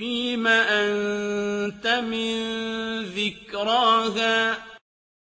فِيمَ أَنتَ مِن ذِكْرَاهَا